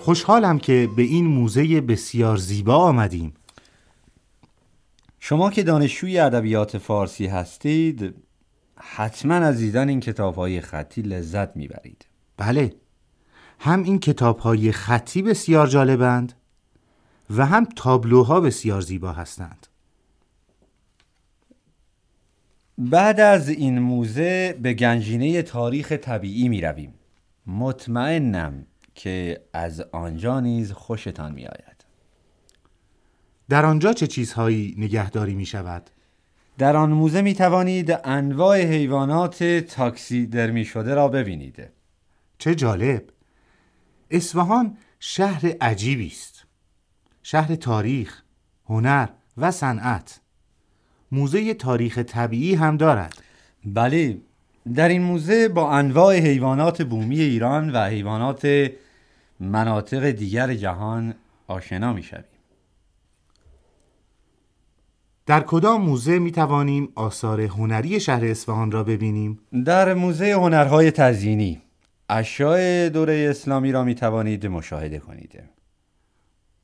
خوشحالم که به این موزه بسیار زیبا آمدیم. شما که دانشجوی ادبیات فارسی هستید حتما از دیدن این کتاب های خطی لذت می‌برید. بله. هم این کتاب های خطی بسیار جالبند و هم تابلوها بسیار زیبا هستند. بعد از این موزه به گنجینه تاریخ طبیعی می رویم مطمئنم که از آنجا نیز خوشتان می آید در آنجا چه چیزهایی نگهداری می شود؟ در آن موزه می توانید انواع حیوانات تاکسی درمی شده را ببینید چه جالب. اصفهان شهر عجیبی است. شهر تاریخ، هنر و صنعت. موزه تاریخ طبیعی هم دارد. بله در این موزه با انواع حیوانات بومی ایران و حیوانات مناطق دیگر جهان آشنا می شویم. در کدام موزه می توانیم آثار هنری شهر اصفهان را ببینیم؟ در موزه هنرهای تزیینی اشیاء دوره اسلامی را می توانید مشاهده کنید.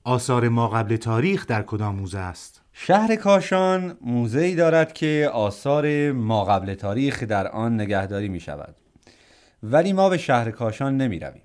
آثار ما قبل تاریخ در کدام موزه است؟ شهر کاشان موزه‌ای دارد که آثار ما قبل تاریخ در آن نگهداری می شود. ولی ما به شهر کاشان نمی رویم.